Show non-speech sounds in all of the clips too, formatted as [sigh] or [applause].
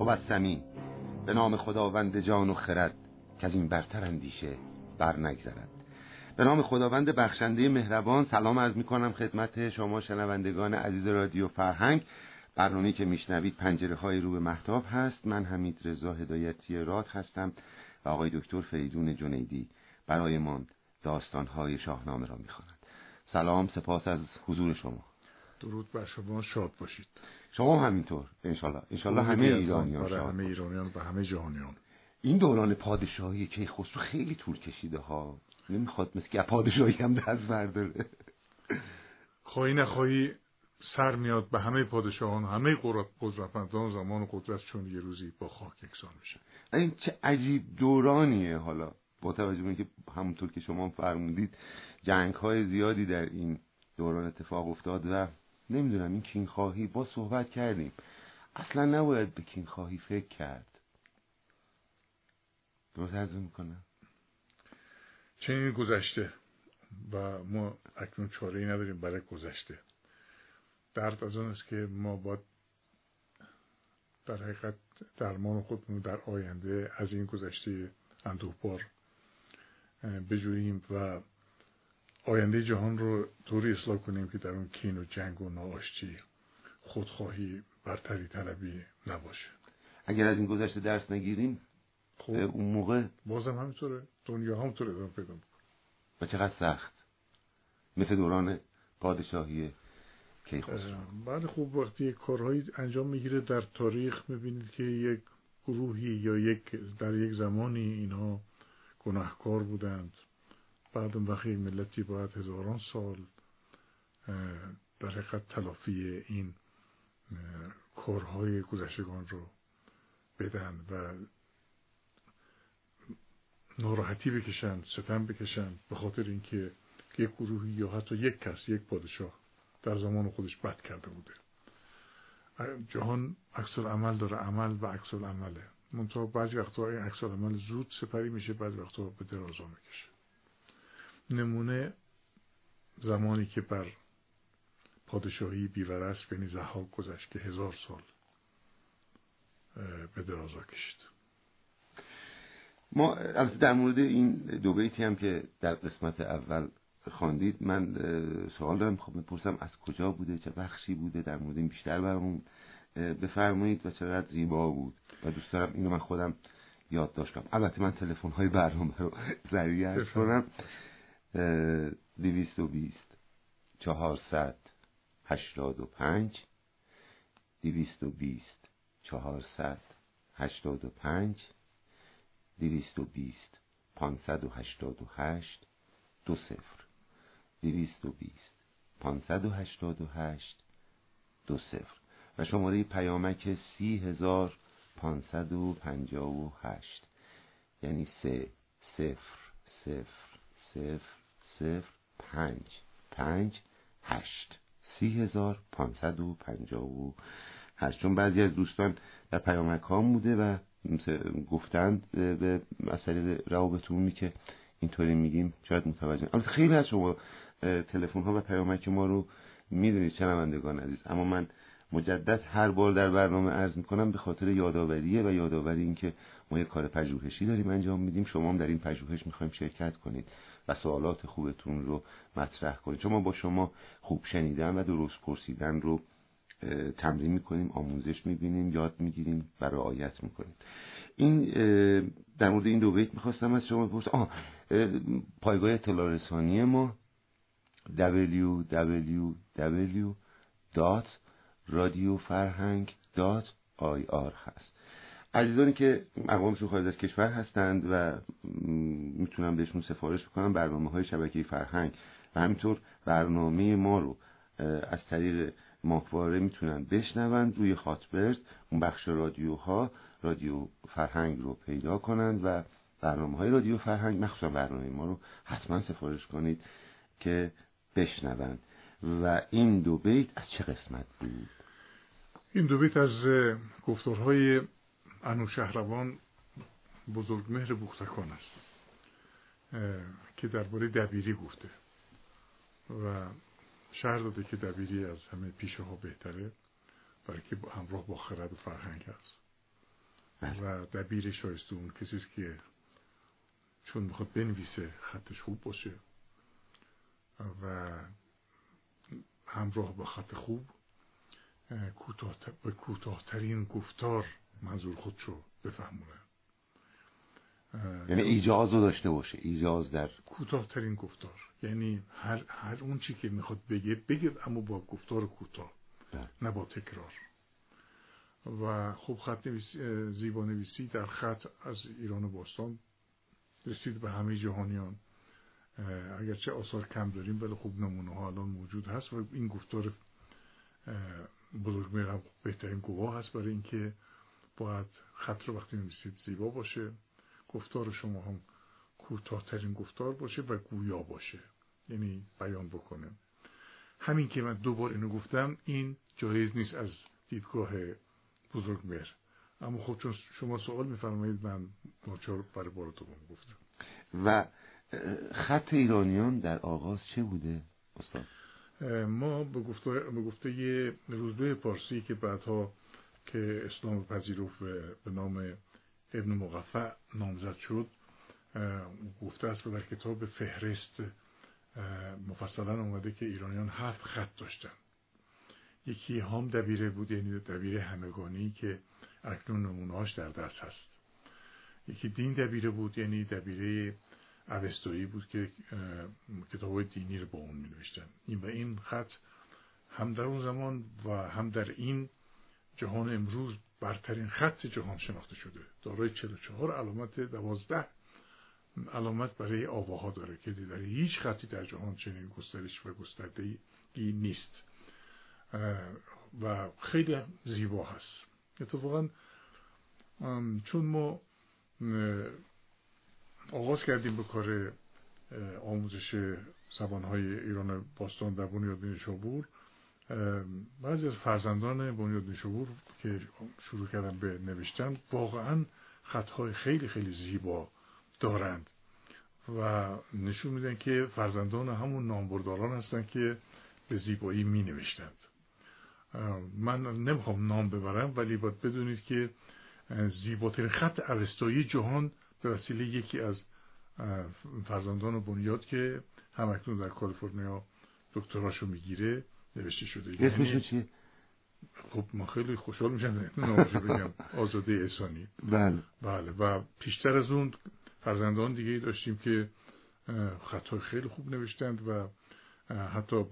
مبسمی به نام خداوند جان و خرد که از این برتر اندیشه بر نگذرد. به نام خداوند بخشنده مهربان سلام عرض می کنم خدمت شما شنوندگان عزیز رادیو فرهنگ. برنامه که میشنوید پنجره های رو به محتاب هست. من حمید رضا هدایتی راد هستم و آقای دکتر فریدون جنیدی برایمان داستان های شاهنامه را می‌خوانند سلام سپاس از حضور شما. درود بر شما شاد باشید. شما همینطور انشالله انشالله همه ایرانیان آره همه ایرانیان و همه جهانیان. این دوران پادشاهی که خسرو خیلی طول کشیده ها. نمی‌خواد مثل که پادشاهی هم دست برداره. خواهی نخواهی سر میاد به همه پادشاهان همه قدرتمندان زمان قدرت چون یه روزی با خاک یکسان میشه این چه عجیب دورانیه حالا. با توجه به اینکه همونطور که شما فرمودید جنگ های زیادی در این دوران اتفاق افتاد و نمی‌دونم این کین خواهی با صحبت کردیم. اصلا نباید به کین خواهی فکر کرد. درست عرض می‌کنم؟ چنین گذشته و ما اکنون چاره ای نداریم برای گذشته. درد از اون است که ما باید در حقیقت درمان خودمون در آینده از این گذشته اندوهبار بجوییم و آینده جهان رو طوری اصلاح کنیم که در اون کین و جنگ و ناآشتی خودخواهی برتری طلبی نباشه. اگر از این گذشته درس نگیریم خب. اون موقع بازم همینطوره. دنیا همینطوره. ادامه پیدا می‌کنه. و چقدر سخت. مثل دوران پادشاهی کیخسرو. بله خوب وقتی کارهایی انجام می‌گیره در تاریخ می‌بینید که یک گروهی یا یک در یک زمانی اینها گناهکار بودند. بعد اون وقتی ملتی باید هزاران سال در حقیقت تلافی این کارهای گذشتگان رو بدن و ناراحتی بکشن ستم بکشن به خاطر اینکه یک گروهی یا حتی یک کس یک پادشاه در زمان خودش بد کرده بوده. جهان عکس عمل داره عمل و عکس عمله منتها بعضی وقتا این عکس عمل زود سپری میشه بعضی وقتا به درازا می‌کشه. نمونه زمانی که بر پادشاهی بیورست بین زحاک گذشت که هزار سال به درازا کشید. ما در مورد این دو بیتی هم که در قسمت اول خواندید من سوال دارم. خب بپرسم از کجا بوده؟ چه بخشی بوده؟ در مورد این بیشتر برامون بفرمایید و چقدر زیبا بود. و دوست دارم اینو من خودم یادداشت کنم. البته من تلفن های برنامه رو [laughs] ذریعه کنم. دویست و بیست. چهارصد هشتاد و پنج. دویست و بیست. چهارصد هشتاد و پنج. دویست و بیست. پانصد و هشتاد و هشت. دو صفر. دویست و بیست. پانصد و هشتاد و هشت. دو صفر. و شماره پیامک سی هزار پانصد و پنجاه و هشت. یعنی سه. صفر. صفر. صفر. صفر پنج. پنج هشت. سی هزار پانصد و پنجاه و هشت. چون بعضی از دوستان در پیامک ها بوده و گفتند به مسئله روابط که اینطوری میگیم. شاید متوجه البته خیلی از شما تلفن ها و پیامک ما رو می‌دونید شنوندگان عزیز. اما من مجدد هر بار در برنامه عرض می‌کنم به خاطر یادآوریه و یادآوری اینکه ما یه کار پژوهشی داریم انجام میدیم. شما هم در این پژوهش می‌خوایم شرکت کنید. و سوالات خوبتون رو مطرح کنید. چون ما با شما خوب شنیدن و درست پرسیدن رو تمرین می‌کنیم آموزش می‌بینیم یاد می‌گیریم و رعایت می‌کنیم. این در مورد این دو بیت می‌خواستم از شما بپرسم. آه پایگاه اطلاع رسانی ما www.radiofarhang.ir هست. عزیزانی که اقوامشون خارج از کشور هستند و می‌تونم بهشون سفارش بکنم برنامه های شبکه فرهنگ و همینطور برنامه ما رو از طریق ماهواره می‌تونن بشنوند روی خاطبرد اون بخش رادیوها رادیو فرهنگ رو پیدا کنند و برنامه های رادیو فرهنگ مخصوصا برنامه ما رو حتما سفارش کنید که بشنوند. و این دو بیت از چه قسمت بود؟ این دو بیت از گفتارهای انوشهروان بزرگمهر بوختکان است که درباره دبیری گفته و شهر داده که دبیری از همه پیشه ها بهتره برای که همراه با خرد و فرهنگ هست بله. و دبیر شایسته اون کسی که چون می‌خواد بنویسه خطش خوب باشه و همراه با خط خوب به کوتاهترین گفتار منظور خودشو بفهمونه. یعنی ایجاز رو داشته باشه ایجاز در کوتاهترین گفتار. یعنی هر, هر اون چی که می‌خواد بگه بگه اما با گفتار کوتاه بله. نه با تکرار. و خوب خط نویسی زیبا نویسی در خط از ایران باستان رسید به همه جهانیان. اگرچه آثار کم داریم ولی خوب نمونه ها الان موجود هست و این گفتار بزرگ میرم بهترین گواه هست برای اینکه باید خط رو وقتی نویسید زیبا باشه گفتار شما هم کوتاهترین گفتار باشه و گویا باشه. یعنی بیان بکنه. همین که من دوبار اینو گفتم این جایز نیست از دیدگاه بزرگ مهر. اما خب چون شما سوال میفرمایید من ناچار برای بار دوم گفتم. و خط ایرانیان در آغاز چه بوده استاد؟ ما به گفته, به گفته روزبه پارسی که بعدها که اسلام پذیرفت به نام ابن مقفع نامزد شد گفته است در کتاب فهرست مفصلا اومده که ایرانیان هفت خط داشتن یکی هم دبیره بود یعنی دبیره همگانی که اکنون نمونهاش در دست هست. یکی دین دبیره بود یعنی دبیره اوستایی بود که کتاب دینی رو با اون می نوشتن این و این خط هم در اون زمان و هم در این جهان امروز برترین خط جهان شناخته شده. دارای 44 علامت 12 علامت برای آواها داره که در هیچ خطی در جهان چنین گسترش و گستردهی نیست. و خیلی زیبا هست. اتفاقا چون ما آغاز کردیم به کار آموزش زبانهای ایران باستان در بنیاد نشابور بعضی از فرزندان بنیاد نشابور که شروع کردن به نوشتن واقعا خطهای خیلی خیلی زیبا دارند و نشون میدن که فرزندان همون نامبرداران هستند که به زیبایی می نوشتند من نمی‌خوام نام ببرم ولی باید بدونید که زیباترین خط اوستایی جهان به وسیله یکی از فرزندان بنیاد که همکنون در کالیفرنیا دکتراشو می‌گیره نوشته شده. اسمش چیه؟ خب من خیلی خوشحال میشم نامشو بگم. [laughs] آزاده احسانی. بله. بله و پیشتر از اون فرزندان دیگه داشتیم که خطای خیلی خوب نوشتند و حتی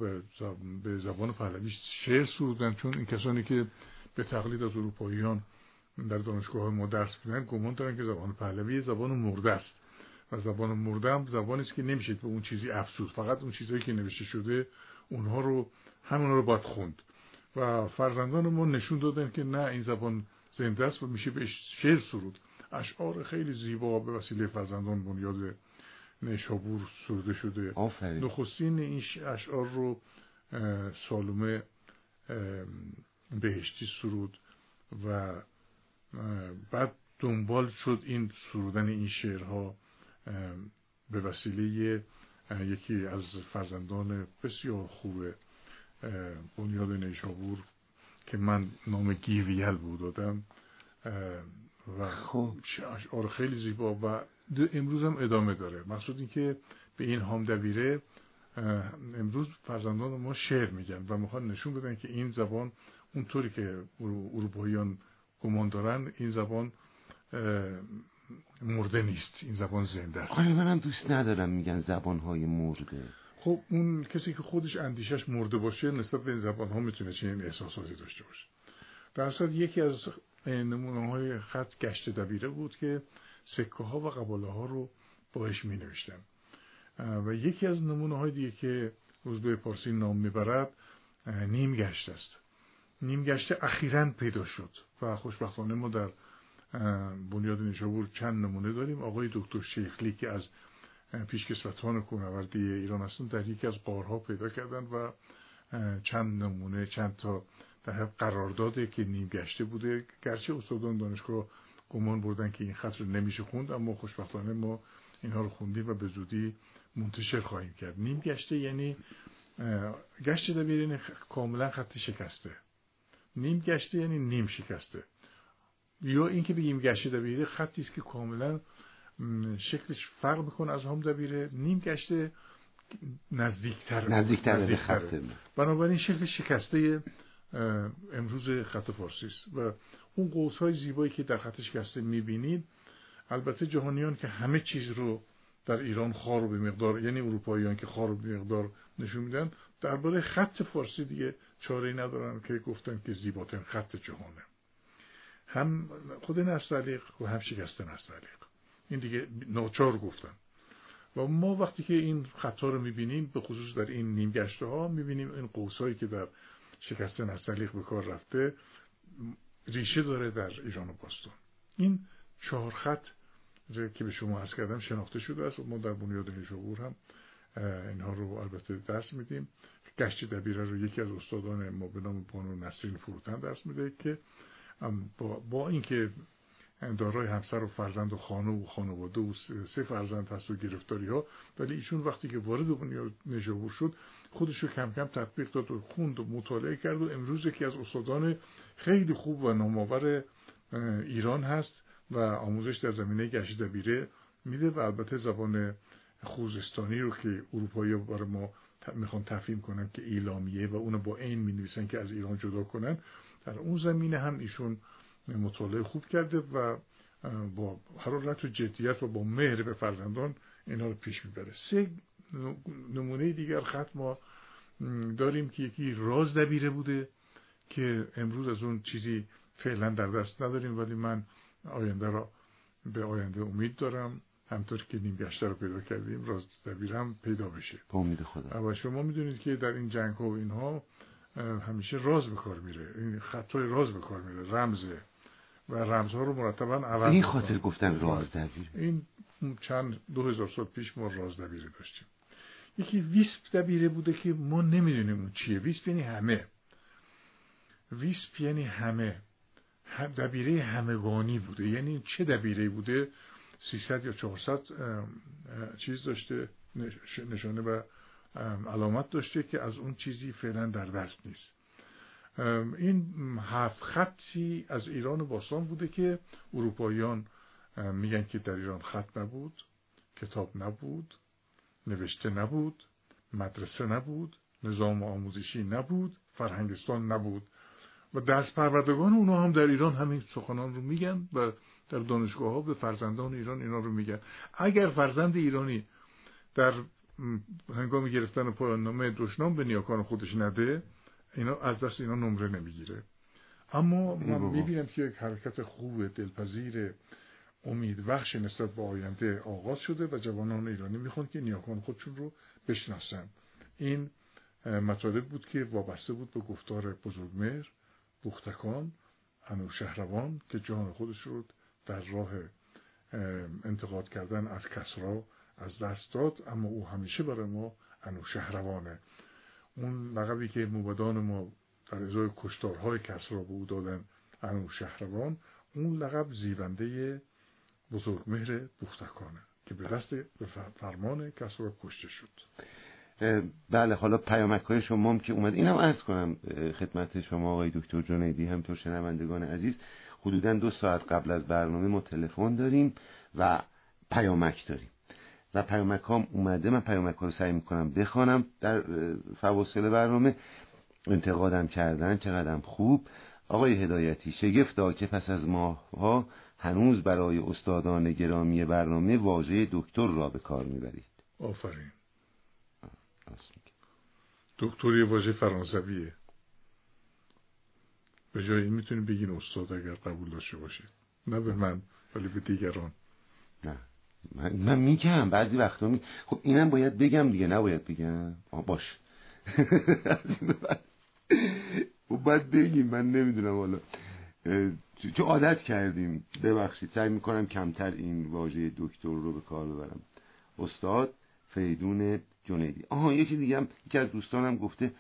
به زبان پهلوی شعر سرودن چون این کسانی که به تقلید از اروپاییان در دانشگاه ما درس میدن گمان دارن که زبان پهلوی زبان مرده است. و زبان مرده هم زبانی است که نمیشه به اون چیزی افسود فقط اون چیزهایی که نوشته شده اونها رو همون رو باید خوند. و فرزندان ما نشون دادن که نه این زبان زنده است و میشه به شعر سرود. اشعار خیلی زیبا به وسیله فرزندان بنیاد نیشابور سروده شده. نخستین این اشعار رو سالومه بهشتی سرود و بعد دنبال شد این سرودن این شعرها به وسیله یکی از فرزندان بسیار خوب بنیاد نیشابور که من نام گیویل بود دادم و خب اشعار خیلی زیبا و امروز هم ادامه داره. مقصود این که به این هام دبیره امروز فرزندان ما شعر میگن و می‌خوان نشون بدن که این زبان اونطوری که اروپاییان گمان دارن این زبان مرده نیست این زبان زنده است. آره منم دوست ندارم میگن زبان های مرده. خب اون کسی که خودش اندیشش مرده باشه نسبت به این زبان ها می‌تونه چنین احساساتی داشته باشه. در یکی از نمونه های خط گشت دبیره بود که سکه ها و قباله ها رو باش می نوشتن و یکی از نمونه های دیگه که روزبه پارسی نام می‌برد نیم گشت است. نیم گشته اخیرا پیدا شد و خوشبختانه ما در بنیاد نیشابور چند نمونه داریم. آقای دکتر شیخلی که از پیشکسوتان کوهنوردی ایران هستند در یکی از قارها پیدا کردن و چند نمونه چند تا در قرارداده که نیم گشته بوده. گرچه استادان دانشگاه گمان بردن که این خط رو نمیشه خوند اما خوشبختانه ما اینها رو خوندیم و به زودی منتشر خواهیم کرد. نیم گشته یعنی گشت دبیر یعنی کاملا خط شکسته. نیم گشته یعنی نیم شکسته. یا اینکه بگیم گشت دبیره خطی است که کاملا شکلش فرق می‌کنه از هم دبیره. نیم گشته نزدیکتر نزدیکتر به خط بنابراین شکل شکسته امروز خط فارسی است. و اون قوس های زیبایی که در خط شکسته می‌بینید البته جهانیان که همه چیز رو در ایران خار به مقدار یعنی اروپاییان که خار به مقدار نشون میدن درباره خط فارسی دیگه چاره ندارن که گفتن که زیباترین خط جهانه. هم خود نستعلیق و هم شکسته نستعلیق این دیگه ناچار گفتن. و ما وقتی که این خطا رو می‌بینیم به خصوص در این نیمگشته ها می‌بینیم این قوسایی که در شکسته نستعلیق به کار رفته ریشه داره در ایران و باستان. این چهار خط که به شما از کردم شناخته شده است و ما در بنیاد نیشابور هم اینها رو البته درس میدیم. گشت دبیره رو یکی از استادان ما به نام بانو نسرین فروتن درس میده که با, با اینکه دارای همسر و فرزند و خانه و خانواده و سه فرزند هست و گرفتاری ها ولی ایشون وقتی که وارد بنیاد نشابور شد خودش رو کم کم تطبیق داد و خوند و مطالعه کرد و امروز یکی از استادان خیلی خوب و نامآور ایران هست و آموزش در زمینه گشت دبیره میده و البته زبان خوزستانی رو که اروپایی برای ما می‌خوان تفهیم کنن که ایلامیه و اونو با این می که از ایران جدا کنن. در اون زمینه هم ایشون مطالعه خوب کرده و با حرارت و جدیت و با مهر به فرزندان اینا رو پیش می‌بره. سه نمونه دیگر خط ما داریم که یکی راز دبیره بوده که امروز از اون چیزی فعلا در دست نداریم ولی من آینده را به آینده امید دارم. همطور که نیم گشته رو پیدا کردیم راز هم پیدا بشه. با امید خدا. و شما می‌دونید که در این جنگ ها و اینها همیشه راز به کار میره. این خطای راز به کار میره. رمزه. و رمزها رو مرتبا عوض این خاطر گفتن راز دبیر. این چند دو هزار سال پیش ما راز دبیره داشتیم. یکی ویسپ دبیره بوده که ما نمی‌دونیم اون چیه. ویسپ یعنی همه. ویسپ یعنی همه. دبیره همگانی بوده. یعنی چه دبیره بوده؟ 300 یا 400 چیز داشته نشانه و علامت داشته که از اون چیزی فعلا در دست نیست. این هفت خطی از ایران باستان بوده که اروپاییان میگن که در ایران خط نبود کتاب نبود نوشته نبود مدرسه نبود نظام آموزشی نبود فرهنگستان نبود. و دست پروردگان اونا هم در ایران همین سخنان رو میگن و در دانشگاه ها به فرزندان ایران اینا رو میگن. اگر فرزند ایرانی در هنگام گرفتن پایان نامه دشنام به نیاکان خودش نده اینا از دست اینا نمره نمی‌گیره. اما من می‌بینم که یک حرکت خوب دلپذیر امید بخش نسبت به آینده آغاز شده و جوانان ایرانی می‌خوان که نیاکان خودشون رو بشناسن. این مطالب بود که وابسته بود به گفتار بزرگمهر بختکان شهروان که جان خودش رو در راه انتقاد کردن از کسرا از دست داد اما او همیشه برای ما شهروانه اون لقبی که موبدان ما در ازای کشتارهای کسرا به او دادن شهروان اون لقب زیونده بزرگمهر بختکانه که به دست فرمان کسرا کشته شد. بله حالا پیامک های شما هم که اومد. اینم عرض کنم خدمت شما آقای دکتر جنیدی همطور شنوندگان عزیز. حدودا دو ساعت قبل از برنامه ما تلفن داریم و پیامک داریم. و پیامک اومده من پیامک ها رو سعی می‌کنم بخوانم. در فواصل برنامه انتقادم کردن چقدرم خوب. آقای هدایتی شگفتا که پس از ماه ها هنوز برای استادان گرامی برنامه واژه دکتر را به کار می‌برید. آفرین. دکتری واژه فرانسویه. به جای این می‌تونیم بگین استاد اگر قبول داشته باشه نه به من ولی به دیگران. نه. من, من میگم بعضی وقتا می... خب اینم باید بگم دیگه نباید بگم. باش. [laughs] خب باید بگیم من نمی‌دونم حالا. چون عادت کردیم؟ ببخشید سعی می‌کنم کمتر این واژه دکتر رو به کار ببرم. استاد فریدون جنیدی. آها یکی دیگه هم یکی از دوستانم گفته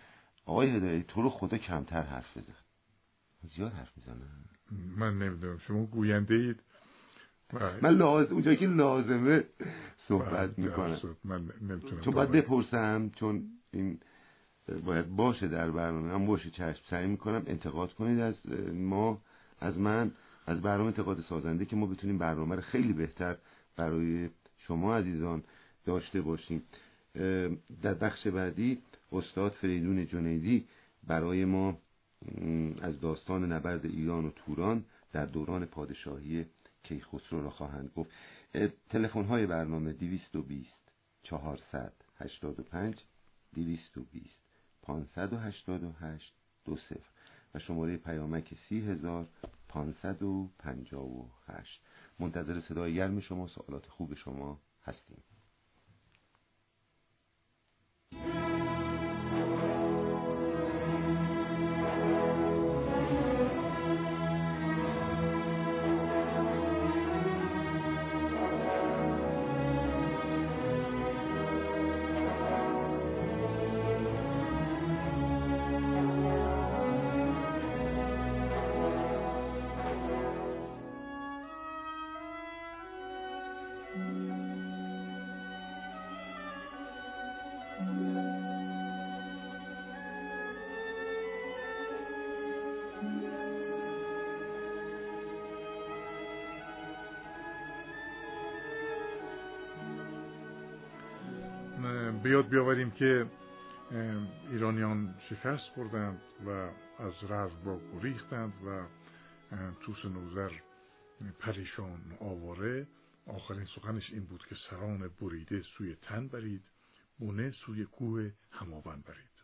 آقای هدایتی تو رو خدا کمتر حرف بزن. زیاد حرف می‌زنم من نمی‌دونم شما گوینده اید؟ من لازم اونجایی که لازمه صحبت می‌کنم. من چون باید بپرسم چون این باید باشه در برنامه. هم باشه چشم سعی می‌کنم انتقاد کنید از ما از من از برنامه انتقاد سازنده که ما بتونیم برنامه رو خیلی بهتر برای شما عزیزان داشته باشیم. در بخش بعدی استاد فریدون جنیدی برای ما از داستان نبرد ایران و توران در دوران پادشاهی کیخسرو را خواهند گفت. تلفن های برنامه 220 485 220 588 دو صفر و شماره پیامک سی هزار پانصد و پنجاه و هشت. منتظر صدای گرم شما سوالات خوب شما هستیم. بیاد بیاوریم که ایرانیان شکست خوردند و از با گریختند و توس نوزر پریشان آواره. آخرین سخنش این بود که سران بریده سوی تن برید بونه سوی کوه هماون برید.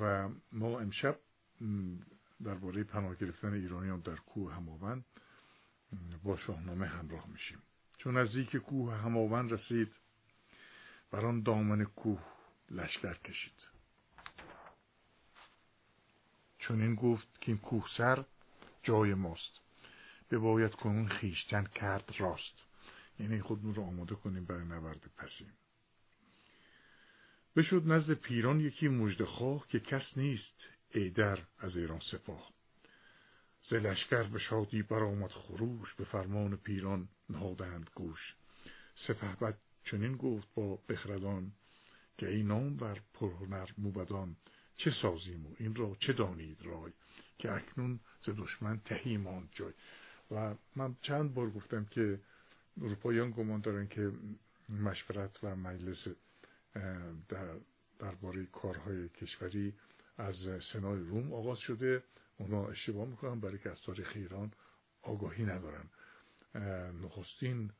و ما امشب درباره پناه گرفتن ایرانیان در کوه هماون با شاهنامه همراه میشیم. چون نزدیک کوه هماون رسید بر آن دامن کوه لشکر کشید. چون این گفت که این کوه سر جای ماست. بباید کنون خیشتن کرد راست. یعنی خودمون رو آماده کنیم برای نبرد پسیم بشد نزد پیران یکی مجدخواه که کس نیست ایدر از ایران سپاه. ز لشکر به شادی برآمد خروش به فرمان پیران نهادند گوش. سپهبد چنین گفت با بخردان که ای نام بر پرهنر موبدان چه سازیم و این را چه دانید رای که اکنون ز دشمن تهی ماند جای؟ و من چند بار گفتم که اروپاییان گمان دارن که مشورت و مجلس در درباره کارهای کشوری از سنای روم آغاز شده. اونا اشتباه می‌کنن برای که از تاریخ ایران آگاهی ندارن. نخستین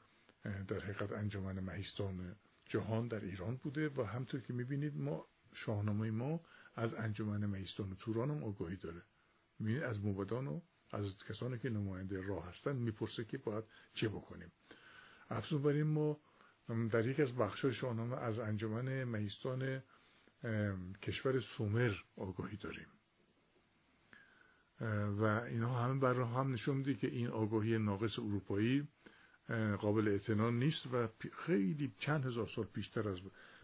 در حقیقت انجمن مهیستان جهان در ایران بوده و همطور که می‌بینید ما شاهنامه ما از انجمن مهیستان توران هم آگاهی داره. می‌بینید از موبدان و از کسانی که نماینده راه هستند می‌پرسه که باید چه بکنیم. افزون بر ما در یک از بخش شاهنامه از انجمن مهیستان کشور سومر آگاهی داریم. و اینها همه برای هم نشون میده که این آگاهی ناقص اروپایی قابل اعتنا نیست و خیلی چند هزار سال پیشتر از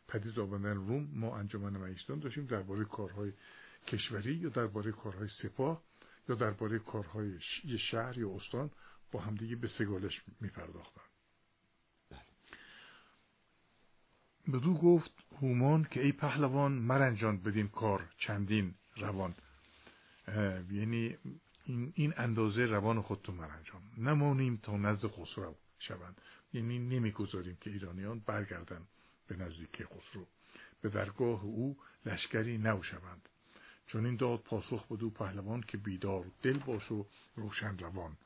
پدید آمدن روم ما انجمن مهیستان داشتیم درباره کارهای کشوری یا درباره کارهای سپاه یا درباره کارهای یه شهر یا استان با همدیگه به سگالش میپرداختن. بدو گفت هومان که ای پهلوان مرنجان بدین کار چندین روان. یعنی این, این اندازه روان خودتو مرنجان. نمانیم تا نزد خسرو. شوند. یعنی نمی‌گذاریم که ایرانیان برگردند به نزدیکی خسرو. به درگاه او لشکری نو شوند چون این داد پاسخ بدو پهلوان که بیدار دل باش و روشن روان.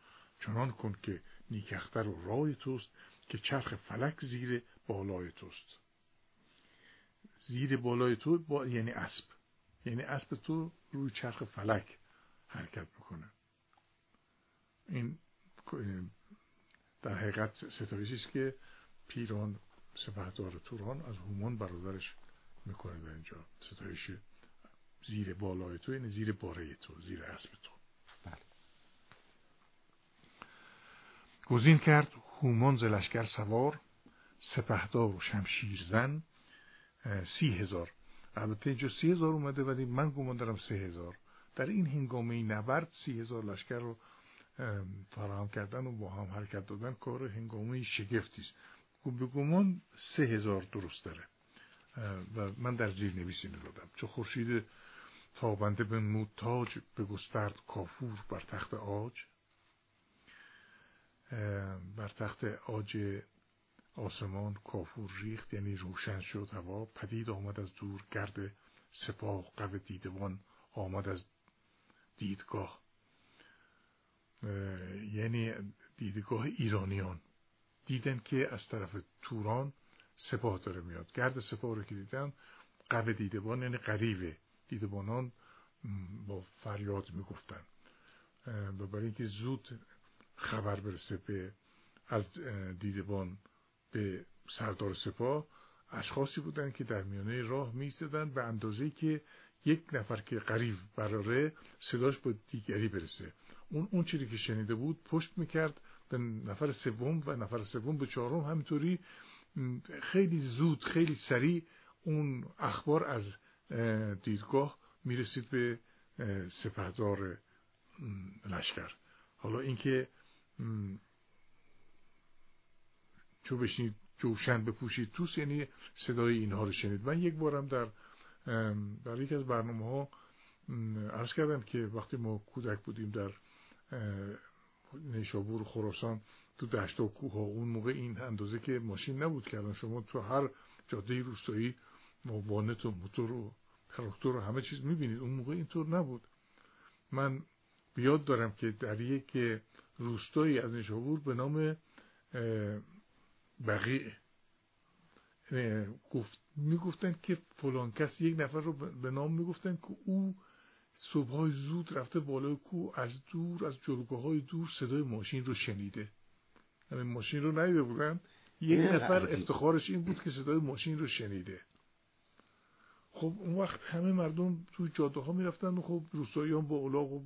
چنان کن که نیکختر و رای توست که چرخ فلک زیر بالای توست. زیر بالای تو با یعنی اسب. یعنی اسب تو روی چرخ فلک حرکت می‌کنه این در حقیقت ستایشی است که پیران سپهدار توران از هومان برادرش می‌کنه در اینجا. ستایش زیر بالای تو یعنی زیر باره تو زیر اسب تو. بله. گزین کرد هومان ز لشکر سوار سپهدار و شمشیر زن سی هزار. البته اینجا سی هزار اومده ولی من گمان دارم سه هزار. در این هنگامه نبرد سی هزار لشکر رو فراهم کردن و با هم حرکت دادن کار هنگامه شگفتی است. به گمان سه هزار درست داره. و من در زیر نویسی دادم چو خورشید تابنده به تاج به گسترد کافور بر تخت آج. بر تخت آج آسمان کافور ریخت یعنی روشن شد هوا. پدید آمد از دور گرد سپاه قو دیدبان آمد از دیدگاه. یعنی دیدگاه ایرانیان. دیدن که از طرف توران سپاه داره میاد. گرد سپاه رو که دیدن قو دیدبان یعنی قریبه دیدبانان با فریاد می‌گفتن. و برای اینکه زود خبر برسه به از دیدبان به سردار سپاه اشخاصی بودن که در میانه راه میستدن به اندازه که یک نفر که قریب براره صداش با دیگری برسه. اون اون چیزی که شنیده بود پشت می‌کرد به نفر سوم و نفر سوم به چهارم. همینطوری خیلی زود خیلی سریع اون اخبار از دیدگاه می‌رسید به سپهدار لشکر. حالا اینکه چو بشنید جوشن بپوشید توس یعنی صدای اینها رو شنید. من یک بارم در در یک از برنامه ها عرض کردم که وقتی ما کودک بودیم در نیشابور خراسان تو دشت و کوه ها. اون موقع این اندازه که ماشین نبود کردن شما تو هر جاده روستایی وانت و موتور و تراکتور و همه چیز می‌بینید. اون موقع اینطور نبود. من بیاد دارم که در یک روستایی از نیشابور به نام بقیه گفت می‌گفتن که فلان کس یک نفر رو به نام می‌گفتن که او صبح زود رفته بالای کو از دور از جلگاه های دور صدای ماشین رو شنیده. همین ماشین رو ندیده بودن. یک نفر افتخارش این بود که صدای ماشین رو شنیده. خب اون وقت همه مردم تو جاده ها می‌رفتن و خب روستاییان با اولاغ و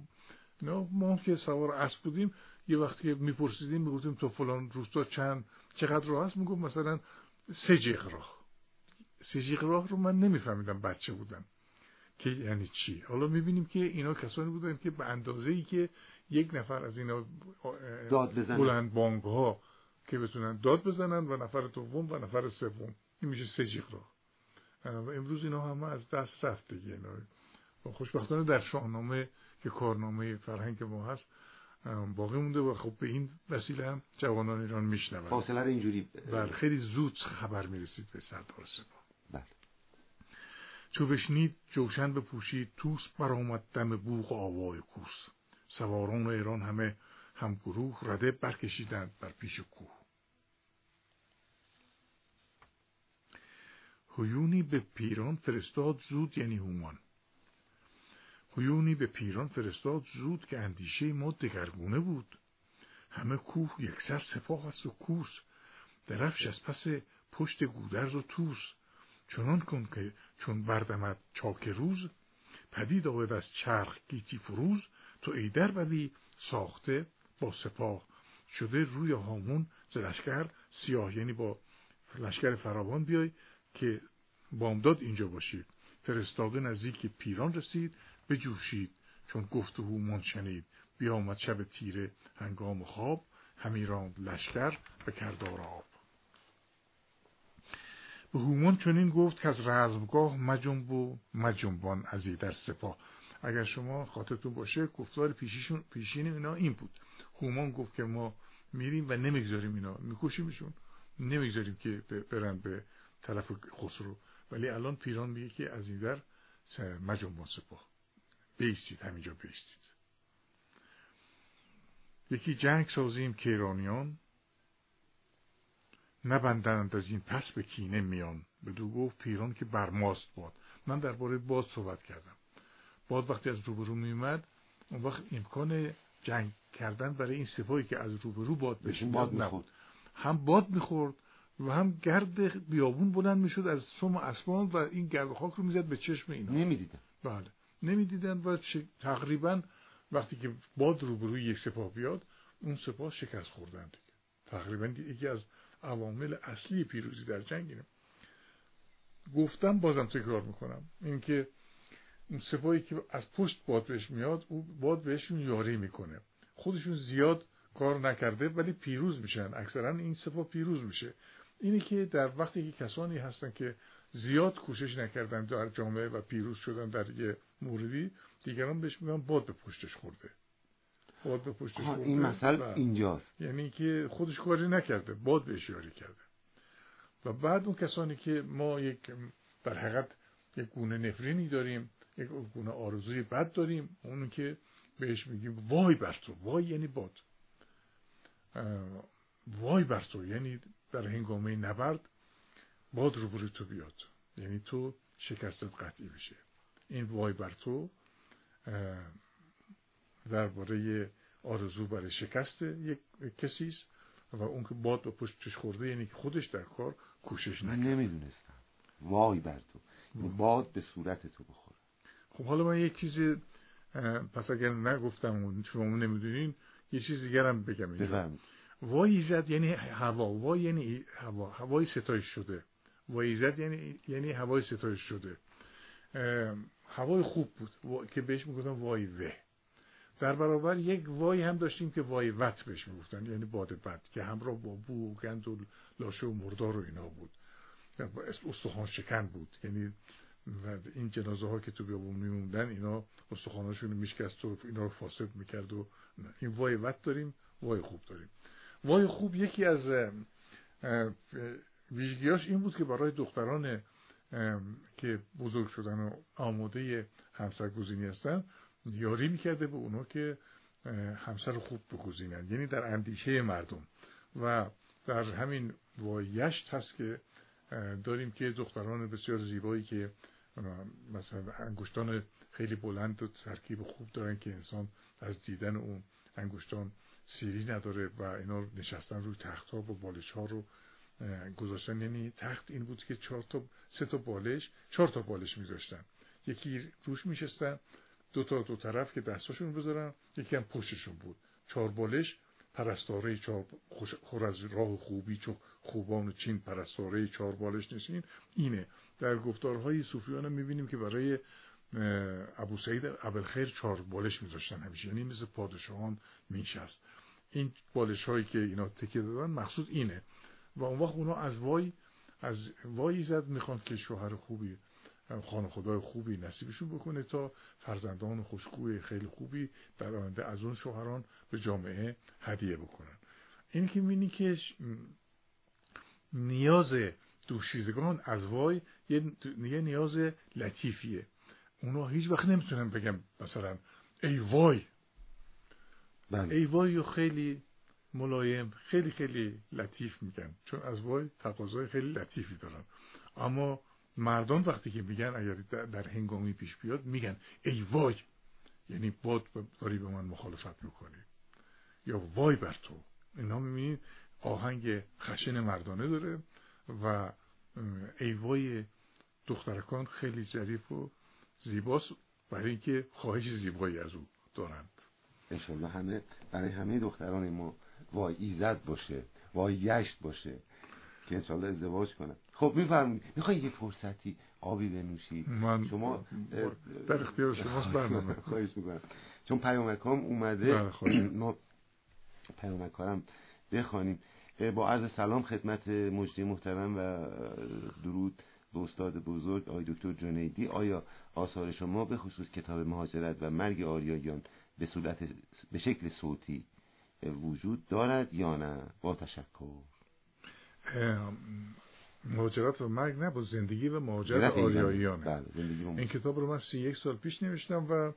نه ما که سوار اسب بودیم یه وقتی که میپرسیدیم می‌گفتیم تو فلان روستا چند چقدر راه هست؟ می‌گفت مثلا سه جیغ راه. سه جیغ راه رو من نمیفهمیدم بچه بودم که یعنی چی؟ حالا می‌بینیم که اینا کسانی بودن که به اندازه ای که یک نفر از اینا داد بزنن بلند بانگ ها که بتونن داد بزنن و نفر دوم و نفر سوم. این میشه سه جیغ راه. و امروز اینا همه از دست رفت دیگه. اینا و خوشبختانه در شاهنامه که کارنامه فرهنگ ما هست باقی مونده و خب به این وسیله هم جوانان ایران میشنون. فاصله اینجوری بله خیلی زود خبر می‌رسید به سردار سپاه. چو بشنید جوشن بپوشید توس برآمد دم بوق آوای کوس. سواران ایران همه هم گروه رده برکشیدند بر پیش کوه. هیونی به پیران فرستاد زود یعنی هومان. هیونی به پیران فرستاد زود که اندیشه ما دگرگونه بود. همه کوه یکسر سپاه است و کوس درفش از پس پشت گودرز و توس چنان کن که چون بردمد چاک روز پدید آید از چرخ گیتی فروز تو ایدر ولی ساخته با سپاه. شده روی هامون ز لشکر سیاه یعنی با لشکر فراوان بیای که بامداد اینجا باشید فرستاده نزدیک پیران رسید بجوشید. چون گفت هومان شنید بیامد شب تیره هنگام خواب همی راند لشکر به کردار آب. به هومان چنین گفت که از رزمگاه مجنب و مجنبان از در سپاه. اگر شما خاطرتون باشه گفتار پیشیشون پیشین اینا این بود. هومان گفت که ما میریم و نمی‌گذاریم اینا. میکشیمشون. نمی‌گذاریم که برن به طرف خسرو. ولی الان پیران میگه که از این در مجنبان سپاه. بیستید همینجا بیستید. یکی جنگ سازیم که ایرانیان نبندند از این پس به کینه میان. به دو گفت پیران که برماست باد. من درباره باد صحبت کردم. باد وقتی از روبرو میومد اون وقت امکان جنگ کردن برای این سپاهی که از روبرو باد بشه باد نبود. هم باد می‌خورد و هم گرد بیابون بلند می‌شد از سم اسمان و این گرد خاک رو می‌زد به چشم اینا. نمی‌دیدن. بله. نمی‌دیدن و تقریبا وقتی که باد روبروی یک سپاه بیاد اون سپاه شکست خوردن تقریبا یکی از عوامل اصلی پیروزی در جنگ اینه. گفتم بازم تکرار می‌کنم؟ اینکه اون سپاهی که از پشت باد بهش میاد او باد بهشون یاری می‌کنه. خودشون زیاد کار نکرده ولی پیروز میشن. اکثرا این سپاه پیروز میشه. اینه که در وقتی که کسانی هستن که زیاد کوشش نکردن در جامعه و پیروز شدن در یه موردی دیگران بهش میگن باد به پشتش خورده. باد به پشتش این مثل بله. اینجاست. یعنی که خودش کاری نکرده باد به اشاره کرده. و بعد اون کسانی که ما یک در حقیقت یک گونه نفرینی داریم یک گونه آرزوی بد داریم اون که بهش میگیم وای بر تو وای یعنی باد. وای بر تو یعنی در هنگامه نبرد باد روبروی تو بیاد. یعنی تو شکستت قطعی بشه. این وای بر تو درباره آرزو برای شکست یک کسی است و اون که باد به پشتش خورده یعنی که خودش در کار کوشش من نمی‌دونستم. وای بر تو. باد به صورت تو بخوره. خب حالا من یک چیزی پس اگر نگفتم شما نمی‌دونین یه چیز دیگر هم بگم اینجا. وای ایزد یعنی هوا. وای یعنی هوا. هوای ستایش شده. وای ایزد یعنی یعنی هوای ستایش شده. هوای خوب بود. که بهش می‌گفتن وای وه. در برابر یک وای هم داشتیم که وای وط بهش می‌گفتن یعنی باد بد که همراه با بو و گند و لاشه و مردار و اینا بود. استخوان شکن بود. یعنی و این جنازه ها که تو بیابون میموندن اینا استخواناشون میشکست و اینا رو فاسد می‌کرد و این وای وط داریم وای خوب داریم. وای خوب یکی از ویژگیاش این بود که برای دختران که بزرگ شدن و آماده همسرگزینی هستن یاری می‌کرده به اونا که همسر خوب بگزینن یعنی در اندیشه مردم. و در همین وایشت هست که داریم که دختران بسیار زیبایی که مثلا انگشتان خیلی بلند و ترکیب خوب دارن که انسان از دیدن اون انگشتان سیری نداره و اینا نشستن روی تخت ها و بالش ها رو گذاشتن. یعنی تخت این بود که چهار تا سه تا بالش چهار تا بالش میذاشتن. یکی روش میشستن دو تا دو طرف که دستاشون بذارن یکی هم پشتشون بود. چهار بالش پرستاره چهار خور از راه خوبی چون خوبان چین پرستاره چهار بالش نشین. اینه. در گفتارهای صوفیان هم می‌بینیم که برای ابو سعید خیر چهار بالش میذاشتن همیشه. یعنی مثل پادشاهان میشست این بالش هایی که اینا تکیه دادن مقصود اینه. و اون وقت اونا از وای از وای زد می‌خوان که شوهر خوبی خانه خدای خوبی نصیبشون بکنه تا فرزندان خوشخوی خیلی خوبی در آینده از اون شوهران به جامعه هدیه بکنن. این که مینی که نیاز دوشیزگان از وای یه نیاز لطیفیه. اونا هیچ وقت نمی‌تونن بگم مثلا ای وای. بله. ای وای خیلی ملایم خیلی خیلی لطیف میگن. چون از وای تقاضای خیلی لطیفی دارن. اما مردان وقتی که میگن اگر در هنگامی پیش بیاد میگن ای وای یعنی باد داری به من مخالفت می‌کنی. یا وای بر تو. اینا می‌بینید آهنگ خشن مردانه داره و ای وای دخترکان خیلی ظریف و زیباست برای اینکه خواهش زیبایی از او دارند. انشالله همه برای همه دختران ما وای ایزد باشه وای یشت باشه که انشالله ازدواج کنن. خب میفرمونی می‌خوای یه فرصتی آبی بنوشی. من شما در اختیار شماست برنامه. [laughs] خواهش می‌کنم. چون پیامکام اومده. بله، ما پیامکارم بخوانیم. با عرض سلام خدمت مجدی محترم و درود به استاد بزرگ آقای دکتر جنیدی. آیا آثار شما به خصوص کتاب مهاجرت و مرگ آریایان به صورت به شکل صوتی وجود دارد یا نه؟ با تشکر. مهاجرت و مرگ نه با زندگی و مهاجرت آریاییانه. بله، این کتاب رو من سی یک سال پیش نوشتم و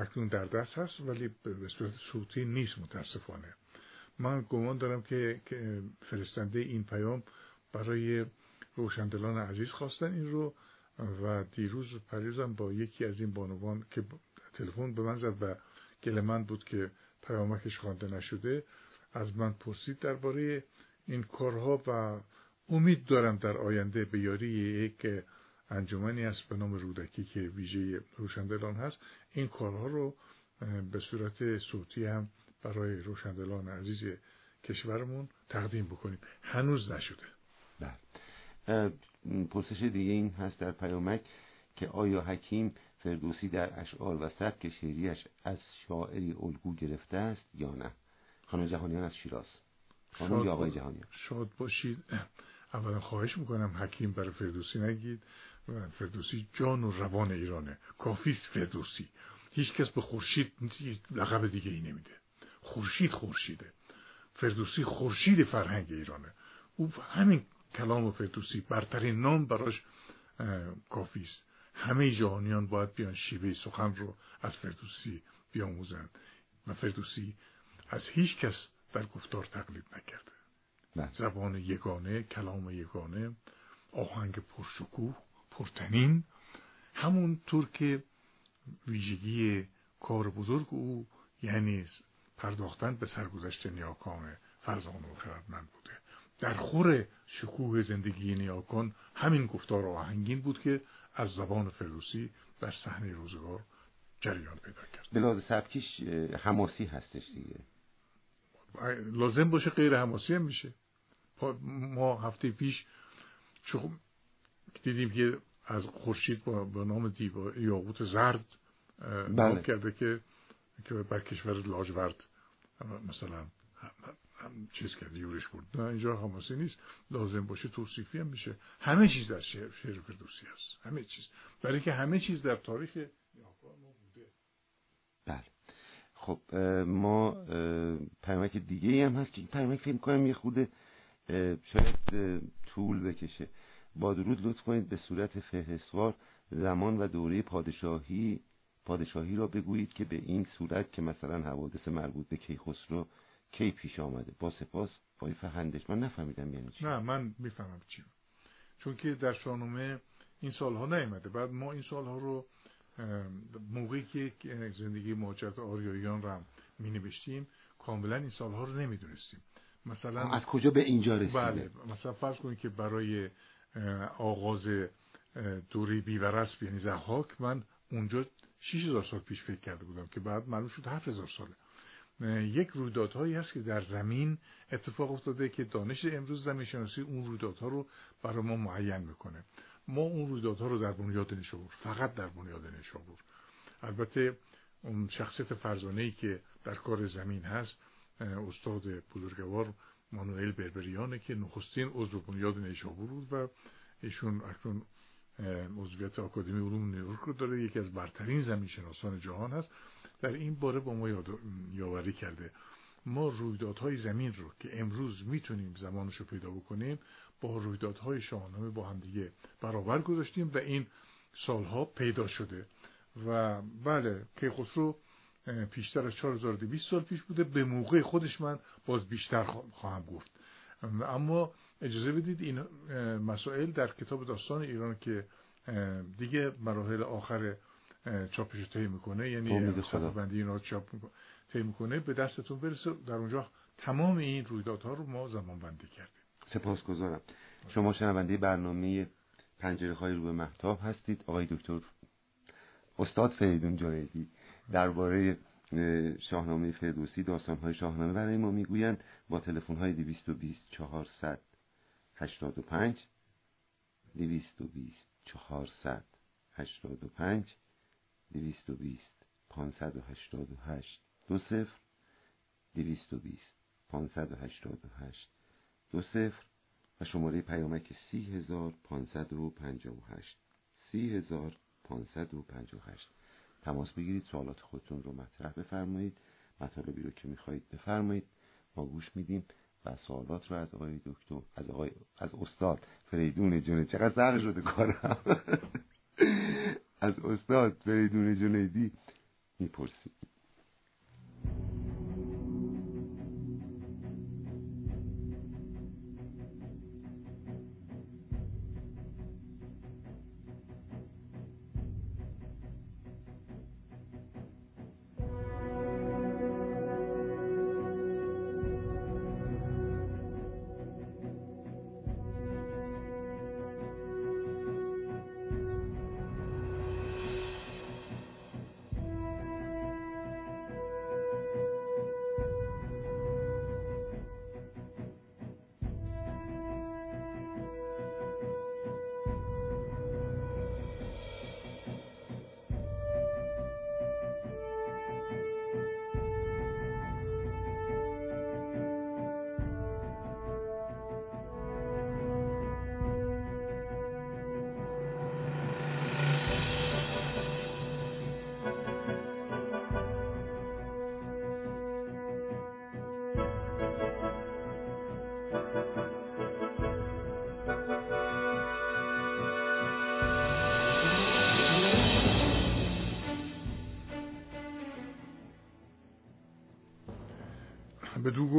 اکنون در دست هست ولی به صورت صوتی نیست متاسفانه. من گمان دارم که فرستنده این پیام برای روشندلان عزیز خواستن این رو و دیروز پریزم با یکی از این بانوان که تلفن به من زد و گل من بود که پیامکش خوانده نشده از من پرسید درباره این کارها و امید دارم در آینده به یاری یک انجمنی است به نام رودکی که ویژه روشندلان هست. این کارها رو به صورت صوتی هم برای روشندلان عزیز کشورمون تقدیم بکنیم. هنوز نشده. بله. پرسش دیگه این هست در پیامک که آیا حکیم فردوسی در اشعار و سبک شعریش از شاعری الگو گرفته است یا نه؟ خانم جهانیان از شیراز. خانم یا آقای جهانیان. شاد باشید. اولا خواهش می‌کنم حکیم برای فردوسی نگید فردوسی جان و روان ایرانه. کافیست فردوسی. هیچ کس به خورشید لقب دیگه ای نمیده. خورشید خورشیده. فردوسی خورشید فرهنگ ایرانه. او همین کلام فردوسی برترین نام براش کافی است. همه جهانیان باید بیان شیوه سخن رو از فردوسی بیاموزند و فردوسی از هیچ کس در گفتار تقلید نکرده. بله. زبان یگانه کلام یگانه آهنگ پرشکوه پرتنین همون طور که ویژگی کار بزرگ او یعنی پرداختن به سرگذشت نیاکان فرزان و خردمند بوده. در خور شکوه زندگی نیاکان همین گفتار آهنگین بود که از زبان فردوسی بر صحنه روزگار جریان پیدا کرد. بلاد سبکیش حماسی هستش دیگه. لازم باشه غیر حماسی هم میشه. ما هفته پیش دیدیم که از خورشید با, نام دیبا یاقوت زرد بله. کرده که که بر کشور لاجورد مثلا هم چیز کرده یورش بود نه اینجا حماسی نیست. لازم باشه توصیفی هم میشه. همه چیز در شعر, شعر فردوسی هست. همه چیز. برای که همه چیز در تاریخ بوده. بله. خب ما پیامک دیگه هم هست. که پیامک فکر کنم یه خود شاید طول بکشه. با درود لطف کنید به صورت فهرستوار زمان و دوره پادشاهی پادشاهی را بگویید که به این صورت که مثلا حوادث مربوط به کیخسرو کی پیش آمده. با سپاس با فهندش. من نفهمیدم یعنی چی. نه من می‌فهمم چی. چون که در شاهنامه این سالها نیامده. بعد ما این سالها رو موقعی که زندگی مهاجرت آریاییان را می نوشتیم کاملا این سالها رو نمی‌دونستیم. مثلا از کجا به اینجا رسیده؟ بله مثلا فرض کنید که برای آغاز دوره بیورست یعنی زحاک من اونجا 6000 سال پیش فکر کرده بودم که بعد معلوم شد 7000 ساله. یک رویدادهایی هست که در زمین اتفاق افتاده که دانش امروز زمین شناسی اون رویدادها رو برای ما معین می‌کنه. ما اون رویدادها رو در بنیاد نشابور فقط در بنیاد نشابور. البته اون شخصیت فرزانه ای که در کار زمین هست استاد بزرگوار مانوئل بربریانه که نخستین عضو بنیاد نیشابور بود و ایشون اکنون عضویت آکادمی علوم نیویورک رو داره. یکی از برترین زمین شناسان جهان هست. در این باره با ما یاوری کرده. ما رویدادهای زمین رو که امروز می‌تونیم زمانش رو پیدا بکنیم با رویدادهای شاهنامه با همدیگه برابر گذاشتیم و این سالها پیدا شده. و بله کیخسرو پیشتر از 4200 سال پیش بوده. به موقع خودش من باز بیشتر خواهم گفت. اما اجازه بدید این مسائل در کتاب داستان ایران که دیگه مراحل آخر چاپش رو طی می‌کنه یعنی بندی اینا چاپ می‌کنه طی می‌کنه به دستتون برسه. در اونجا تمام این رویدادها رو ما زمان بندی کردیم. سپاسگزارم. شما شنونده برنامه پنجره های رو به محتاب هستید. آقای دکتر استاد فریدون جایدی. درباره شاهنامه فردوسی های شاهنامه برای ما می‌گویند. با تلفن های 220 400 85 220 400 85 220 588 دو صفر 220 588 دو صفر و شماره پیامک 30558 30558 تماس بگیرید سوالات خودتون رو مطرح بفرمایید. مطالبی رو که می‌خواهید بفرمایید ما گوش میدیم و سوالات رو از آقای دکتر از آقای از استاد فریدون جونه چقدر زرق شده کارم. [laughs] از استاد فریدون جنیدی می‌پرسید.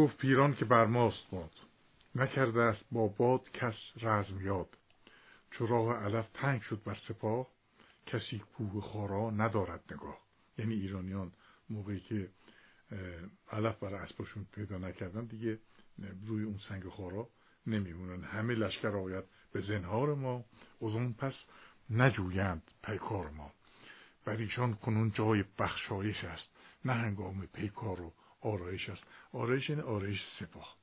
گفت پیران که بر ماست باد. نکرده است با باد کس رزم یاد. چو راه علف تنگ شد بر سپاه کسی کوه خارا ندارد نگاه. یعنی ایرانیان موقعی که علف برای اسباشون پیدا نکردن دیگه روی اون سنگ خارا نمیمونن. همه لشکر آید به زنهار ما. از پس نجویند پیکار ما. بر ایشان کنون جای بخشایش است. نه هنگام پیکار و آرایش است. آرایش یعنی آرایش سپاه.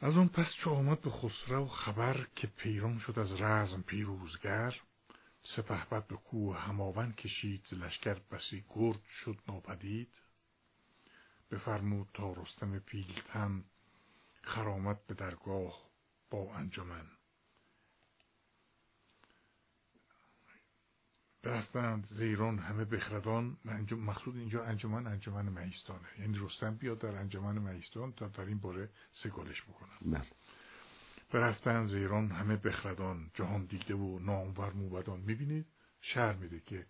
از اون پس چو آمد به خسرو خبر که پیران شد از رزم پیروزگر سپهبد به کوه هماون کشید لشکر بسی گرد شد ناپدید. بفرمود تا رستم پیلتن خرامد به درگاه با انجمن. رفتند زیران همه بخردان مقصود اینجا انجمن انجمن مهیستانه یعنی رستم بیاد در انجمن مهیستان تا در این باره سگالش بکنن. بله برفتن زیران همه بخردان جهان دیده و نامور موبدان. می‌بینید؟ شهر میده که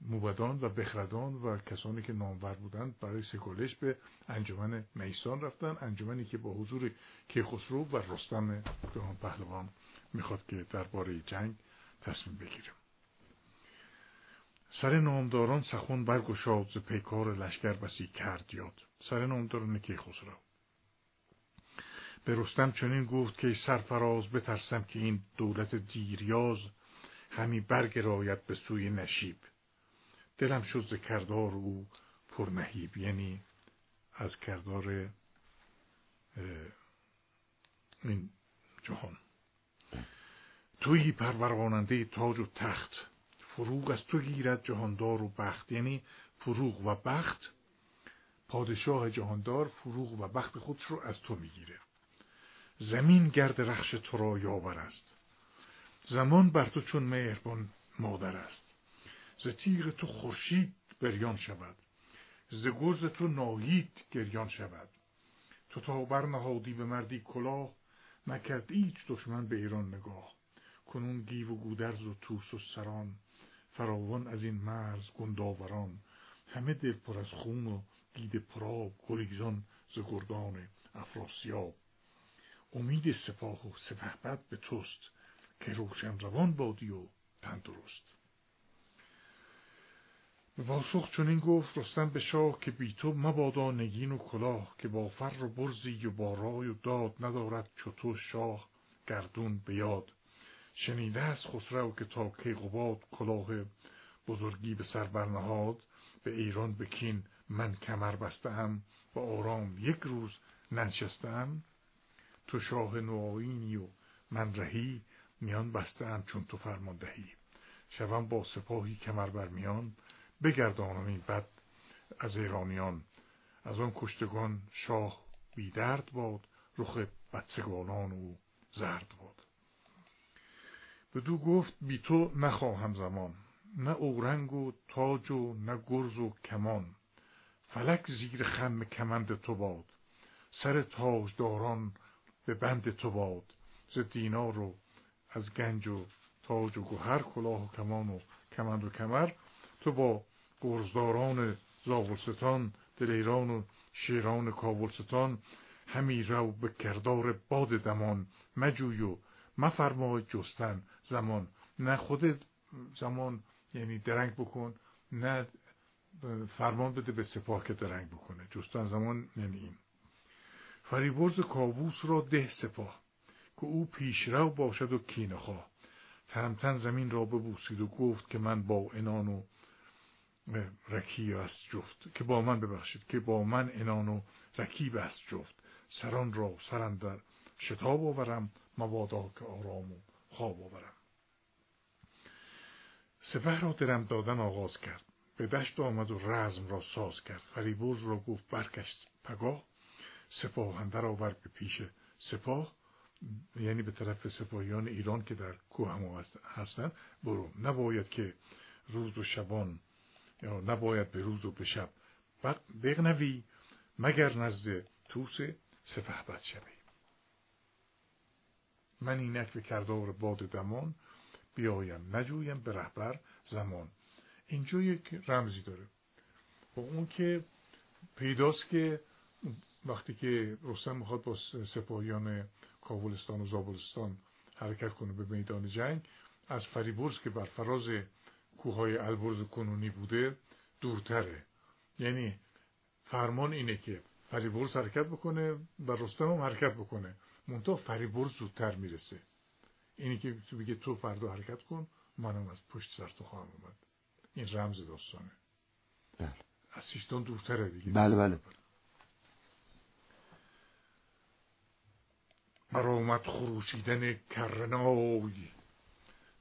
موبدان و بخردان و کسانی که نامور بودند برای سگالش به انجمن میستان رفتن. انجمنی که با حضور کیخسرو و رستم جهان پهلوان می‌خواد که درباره جنگ تصمیم بگیره سر نامداران سخن برگشاد ز پیکار لشکر بسی کرد یاد. سر نامداران کیخسرو به رستم چنین گفت که سرفراز بترسم که این دولت دیریاز همی برگراید به سوی نشیب. دلم شد ز کردار او پرنهیب یعنی از کردار این جهان. تویی پروراننده تاج و تخت. فروغ از تو گیرد جهاندار و بخت. یعنی فروغ و بخت. پادشاه جهاندار فروغ و بخت خودش رو از تو می‌گیره. زمین گرد رخش تو را یاور است. زمان بر تو چون مهربان مادر است. ز تیغ تو خورشید بریان شود. ز گرز تو ناهید گریان شود. تو تا برنهادی به مردی کلاه نکرد هیچ دشمن به ایران نگاه. کنون گیو و گودرز و توس و سران فراوان از این مرز گنداوران. همه دل پر از خون و دیده پراب گریزان ز گردان افراسیاب. امید سپاه و سپهبد به توست که روشن روان بادی و تندرست. به پاسخ چنین گفت رستم به شاه که بی تو مبادا نگین و کلاه که با فر و برزی و با رای و داد ندارد تو شاه گردون به یاد. شنیده است خسرو که تا کیقباد کلاه بزرگی به سر برنهاد به ایران بکین من کمر بستم با آرام یک روز ننشستم. تو شاه نوآیینی و من رهی میان بستم چون تو فرمان دهی. شوم با سپاهی کمر بر میان بگردانم این بد از ایرانیان. از آن کشتگان شاه بی درد باد رخ بدسگالان او زرد باد. بدو گفت بی تو نخواهم زمان نه اورنگ و تاج و نه گرز و کمان. فلک زیر خم کمند تو باد سر تاجداران به بند تو باد. ز دینار و از گنج و تاج و گوهر کلاه و کمان و کمند و کمر. تو با گرزداران زاولستان دلیران و شیران کابلستان همی رو به کردار باد دمان. مجوی و مفرمای جستن زمان. نه خود زمان یعنی درنگ بکن نه فرمان بده به سپاه که درنگ بکنه. جستن زمان یعنی این. فریبرز کابوس را ده سپاه که او پیشرو باشد و کینخواه تهمتن زمین را ببوسید و گفت که من با انان و رکیب است جفت. که با من ببخشید که با من انان و رکیب است جفت. سران را سرم در شتاب آورم مبادا که آرام و خواب آورم. سپه را درم دادن آغاز کرد. به دشت آمد و رزم را ساز کرد. فریبرز را گفت برگشت. پگاه سپاه اندر آورد به پیش سپاه. یعنی به طرف سپاهیان ایران که در کوه هم هستند. برو. نباید که روز و شبان یا نباید به روز و به شب. بغنوی. مگر نزد توس سپه بد شوی. من اینک به کردار باد دمان بیایم. نجویم به رهبر زمان. اینجا یک رمزی داره. با اون که پیداست که وقتی که رستم می‌خواد با سپاهیان کابلستان و زابلستان حرکت کنه به میدان جنگ از فریبرز که بر فراز کوههای البرز کنونی بوده دورتره. یعنی فرمان اینه که فریبرز حرکت بکنه و رستم هم حرکت بکنه. منتها فریبرز زودتر می‌رسه. اینی که تو بگه تو فردا حرکت کن منم از پشت سر تو خواهم اومد. این رمز داستانه. بله. از سیستان دورتره دیگه. بله بله. برآمد خروشیدن کرنای.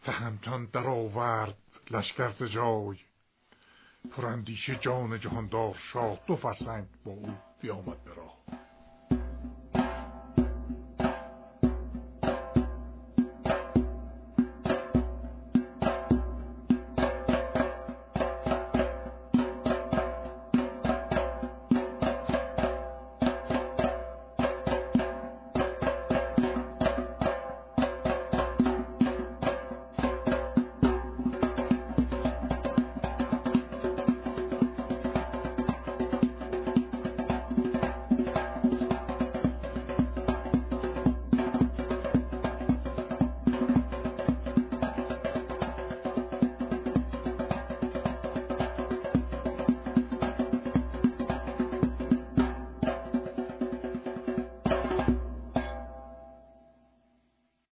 تهمتان در آورد لشکر جای. پراندیشه جان جهاندار شاه دو فرسنگ با او بیامد به راه.